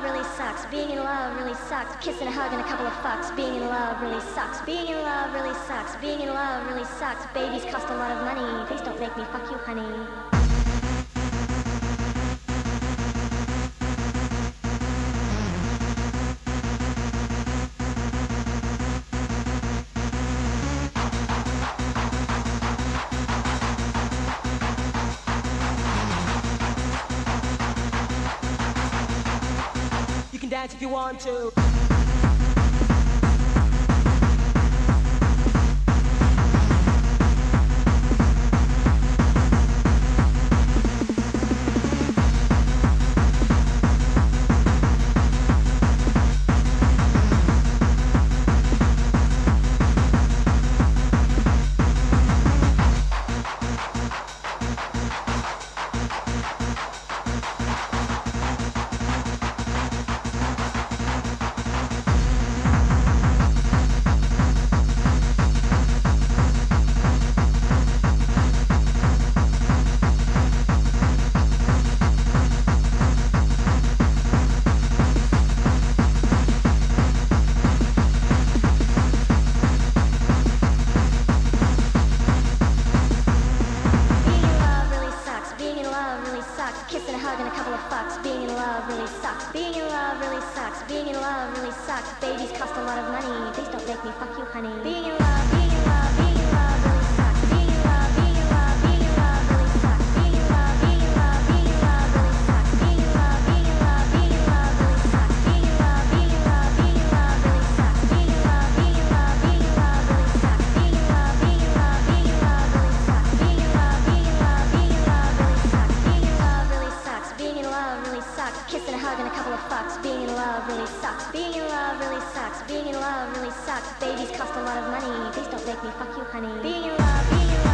love really sucks. Being in love really sucks. Kissing a hug and a couple of fucks. Being in love really sucks. Being in love really sucks. Being in love really sucks. Babies cost a lot of money. Please don't make me fuck you, honey. Want to. kiss and a hug and a couple of fucks. Being in love really sucks. Being in love really sucks. Being in love really sucks. Babies cost a lot of money. Please don't make me fuck you, honey. Being in love, being in love.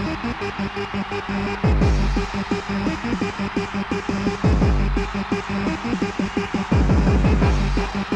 Thank you.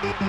Yeah!